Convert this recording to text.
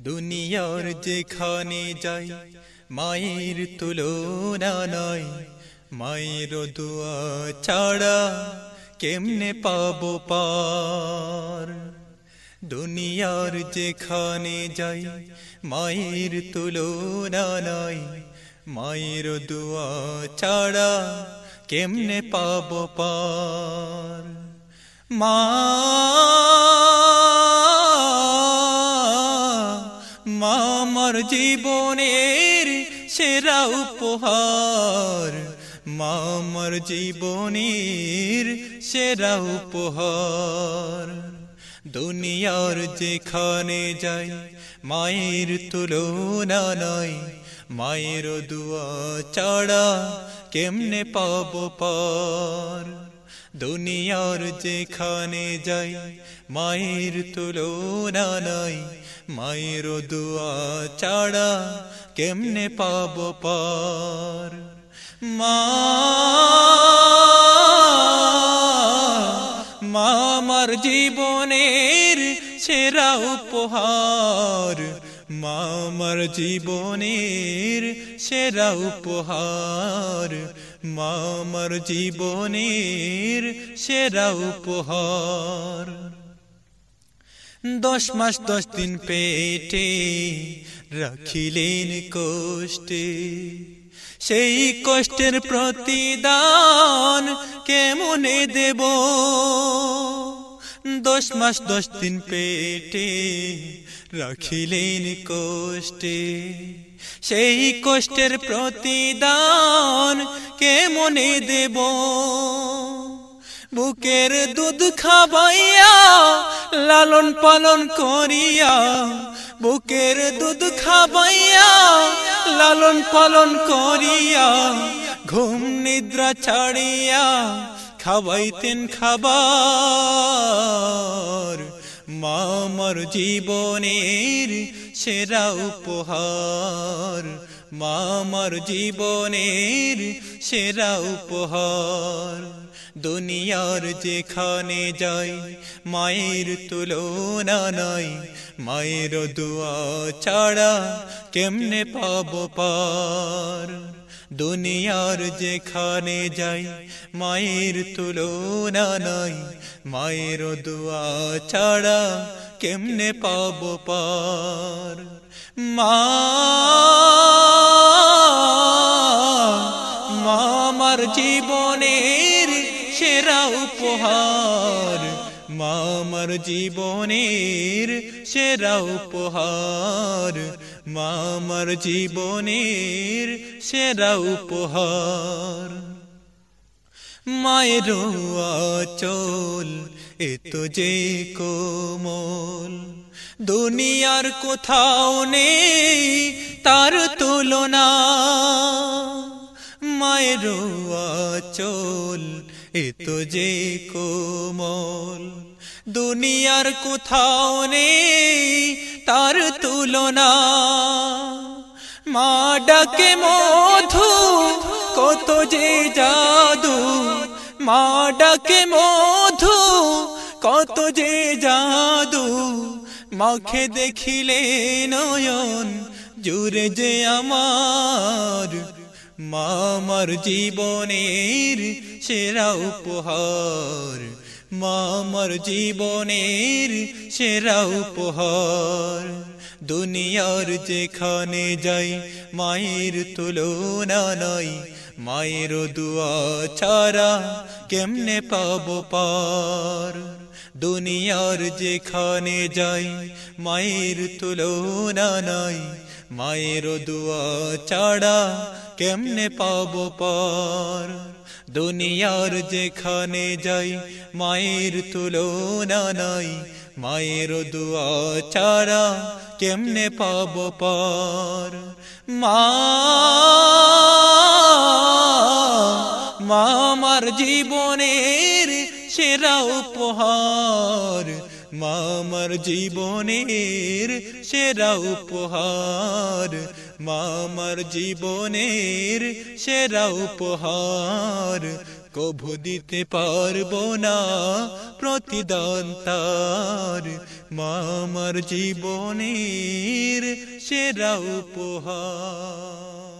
দুনিয়ার যেখানে যাই, মায়ের তুলনা নাই মায়ের দোয়া ছাড়া কেমনে পাবো পার? দুনিয়ার যেখানে যাই, মায়ের তুলনা নাই মায়ের দোয়া ছাড়া কেমনে পাবো পার? মা জীবনের সেরা উপহার, মামার জীবনের সেরা উপহার। দুনিয়ার যেখানে যাই, মায়ের তুলনা নাই, মায়ের দুয়া ছাড়া কেমনে পাব পার? দুনিয়ার যেখানে যাই, মায়ের তুলনা নাই। মায়ের দুয়া ছাড়া কেমনে পাব পার? মা মামার জীবনের সেরা উপহার। মামার জীবনের সেরা উপহার। মামার জীবনের সেরা উপহার। দশ মাস, দশ দিন পেটে রাখিলেন কষ্টে। সেই কষ্টের প্রতিদান কেমনে দেব? দশ মাস দশ দিন পেটে রাখিলেন কষ্টে। সেই কষ্টের প্রতিদান কেমনে দেব? বুকের দুধ খাবাইয়া, লালন পালন করিয়া, বুকের দুধ খাবাইয়া, লালন পালন করিয়া, ঘুম নিদ্রা ছাড়িয়া খাবাইতেন খাবার, মামার জীবনের সেরা উপহার, মামার জীবনের সেরা উপহার। দুনিয়ার যেখানে যাই, মায়ের তুলনা নাই, মায়ের দোয়া ছাড়া কেমনে পাব পার? দুনিয়ার যেখানে যাই, মায়ের তুলনা নাই। মায়ের দোয়া ছাড়া কেমনে পাব পার? মা মামার জীবনের সেরা উপহার। মামার জীবনের সেরা উপহার, মামার জীবনের সেরা উপহার। মায়ের চল এত যে কোমল, দুনিয়ার কোথাও নেই তার তুলনা। মায়ের চল এত যে কোমল, দুনিয়ার কোথাও নেই তার তুলনা। মা ডাকে মধু, কত যে জাদু। মা ডাকে মধু, কত যে জাদু। মাখে দেখিলে নয়ন জুড়ে যে আমার মামার জীবনের সেরা উপহার, মামার জীবনের সেরা উপহার। দুনিয়ার যেখানে যাই, মায়ের তুলনা নাই, মায়ের দুয়া ছাড়া কেমনে পাব পার? দুনিয়ার যেখানে যাই, মায়ের তুলনা নাই মায়ের দুয়া ছাড়া কেমনে পাব পার? দুনিয়ার যেখানে যাই, মায়ের তুলনা নাই। মায়ের দুয়া ছাড়া কেমনে পাব পার? মা মামার জীবনের সেরা উপহার। মামার জীবনের সেরা উপহার, মামার জীবনের সেরা উপহার। কভু দিতে পারব না প্রতিদান তার মা আমার জীবনের সেরা উপহার।